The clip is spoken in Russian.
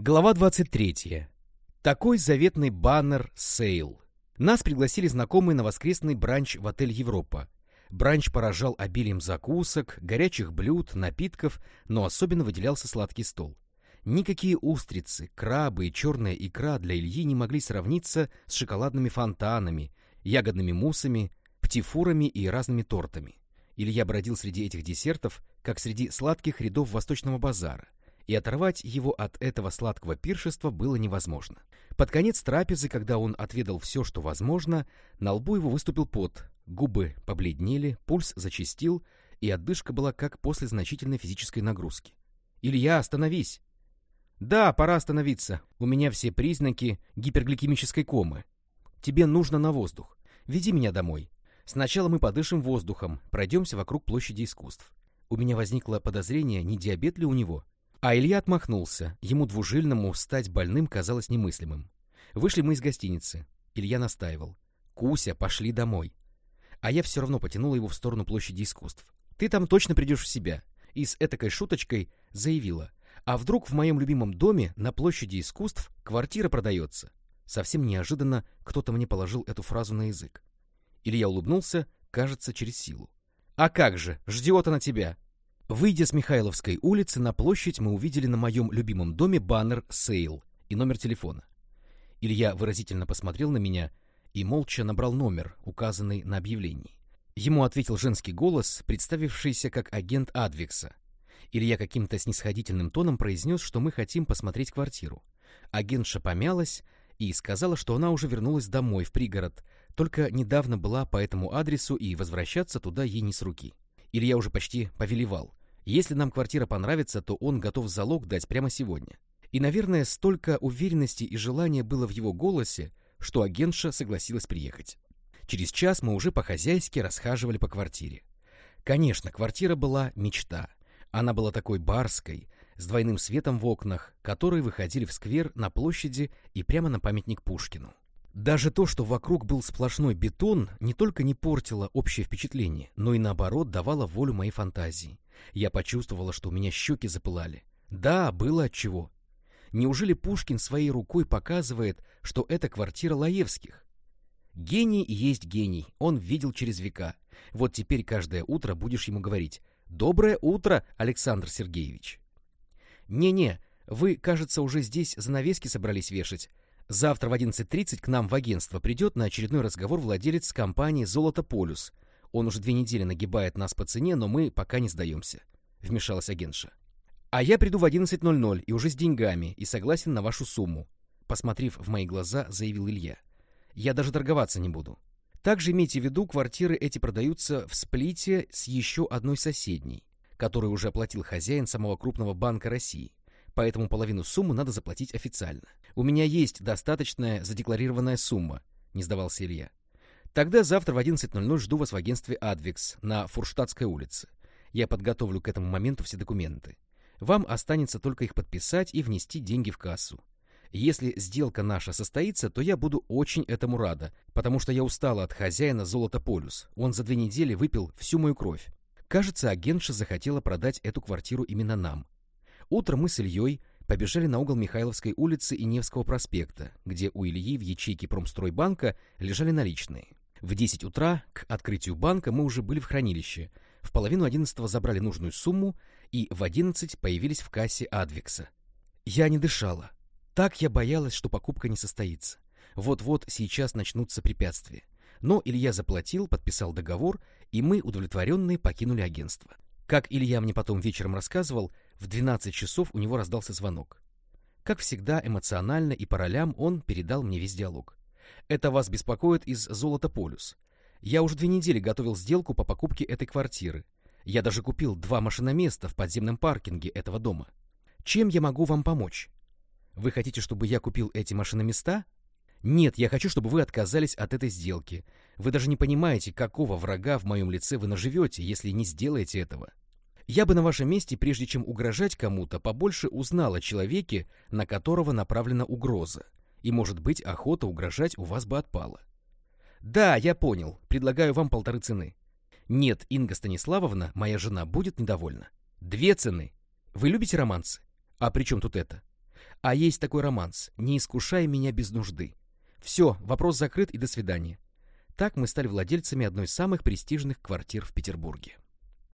Глава 23. Такой заветный баннер «Сейл». Нас пригласили знакомые на воскресный бранч в отель «Европа». Бранч поражал обилием закусок, горячих блюд, напитков, но особенно выделялся сладкий стол. Никакие устрицы, крабы и черная икра для Ильи не могли сравниться с шоколадными фонтанами, ягодными муссами, птифурами и разными тортами. Илья бродил среди этих десертов, как среди сладких рядов восточного базара и оторвать его от этого сладкого пиршества было невозможно. Под конец трапезы, когда он отведал все, что возможно, на лбу его выступил пот, губы побледнели, пульс зачастил, и отдышка была как после значительной физической нагрузки. «Илья, остановись!» «Да, пора остановиться. У меня все признаки гипергликемической комы. Тебе нужно на воздух. Веди меня домой. Сначала мы подышим воздухом, пройдемся вокруг площади искусств. У меня возникло подозрение, не диабет ли у него. А Илья отмахнулся. Ему двужильному стать больным казалось немыслимым. Вышли мы из гостиницы. Илья настаивал. «Куся, пошли домой». А я все равно потянула его в сторону площади искусств. «Ты там точно придешь в себя». И с этакой шуточкой заявила. «А вдруг в моем любимом доме на площади искусств квартира продается?» Совсем неожиданно кто-то мне положил эту фразу на язык. Илья улыбнулся, кажется, через силу. «А как же, ждет она тебя!» Выйдя с Михайловской улицы на площадь, мы увидели на моем любимом доме баннер «Сейл» и номер телефона. Илья выразительно посмотрел на меня и молча набрал номер, указанный на объявлении. Ему ответил женский голос, представившийся как агент Адвикса. Илья каким-то снисходительным тоном произнес, что мы хотим посмотреть квартиру. Агентша помялась и сказала, что она уже вернулась домой, в пригород, только недавно была по этому адресу и возвращаться туда ей не с руки. Илья уже почти повелевал. Если нам квартира понравится, то он готов залог дать прямо сегодня. И, наверное, столько уверенности и желания было в его голосе, что агентша согласилась приехать. Через час мы уже по-хозяйски расхаживали по квартире. Конечно, квартира была мечта. Она была такой барской, с двойным светом в окнах, которые выходили в сквер на площади и прямо на памятник Пушкину. Даже то, что вокруг был сплошной бетон, не только не портило общее впечатление, но и наоборот давало волю моей фантазии. Я почувствовала, что у меня щеки запылали. Да, было отчего. Неужели Пушкин своей рукой показывает, что это квартира Лаевских? Гений есть гений, он видел через века. Вот теперь каждое утро будешь ему говорить «Доброе утро, Александр Сергеевич». «Не-не, вы, кажется, уже здесь занавески собрались вешать. Завтра в 11.30 к нам в агентство придет на очередной разговор владелец компании «Золото Полюс», он уже две недели нагибает нас по цене, но мы пока не сдаемся», — вмешалась агентша. «А я приду в 11.00 и уже с деньгами, и согласен на вашу сумму», — посмотрев в мои глаза, заявил Илья. «Я даже торговаться не буду. Также имейте в виду, квартиры эти продаются в сплите с еще одной соседней, которую уже оплатил хозяин самого крупного банка России, поэтому половину суммы надо заплатить официально. У меня есть достаточная задекларированная сумма», — не сдавался Илья. Тогда завтра в 11.00 жду вас в агентстве «Адвикс» на Фурштадтской улице. Я подготовлю к этому моменту все документы. Вам останется только их подписать и внести деньги в кассу. Если сделка наша состоится, то я буду очень этому рада, потому что я устала от хозяина «Золото Полюс». Он за две недели выпил всю мою кровь. Кажется, агентша захотела продать эту квартиру именно нам. Утром мы с Ильей побежали на угол Михайловской улицы и Невского проспекта, где у Ильи в ячейке Промстройбанка лежали наличные. В 10 утра к открытию банка мы уже были в хранилище. В половину одиннадцатого забрали нужную сумму и в 11 появились в кассе Адвикса. Я не дышала. Так я боялась, что покупка не состоится. Вот-вот сейчас начнутся препятствия. Но Илья заплатил, подписал договор, и мы, удовлетворенные, покинули агентство. Как Илья мне потом вечером рассказывал, в 12 часов у него раздался звонок. Как всегда, эмоционально и по ролям он передал мне весь диалог. Это вас беспокоит из «Золото Полюс». Я уже две недели готовил сделку по покупке этой квартиры. Я даже купил два машиноместа в подземном паркинге этого дома. Чем я могу вам помочь? Вы хотите, чтобы я купил эти машиноместа? Нет, я хочу, чтобы вы отказались от этой сделки. Вы даже не понимаете, какого врага в моем лице вы наживете, если не сделаете этого. Я бы на вашем месте, прежде чем угрожать кому-то, побольше узнал о человеке, на которого направлена угроза и, может быть, охота угрожать у вас бы отпала. Да, я понял, предлагаю вам полторы цены. Нет, Инга Станиславовна, моя жена, будет недовольна. Две цены. Вы любите романсы? А при чем тут это? А есть такой романс «Не искушай меня без нужды». Все, вопрос закрыт и до свидания. Так мы стали владельцами одной из самых престижных квартир в Петербурге.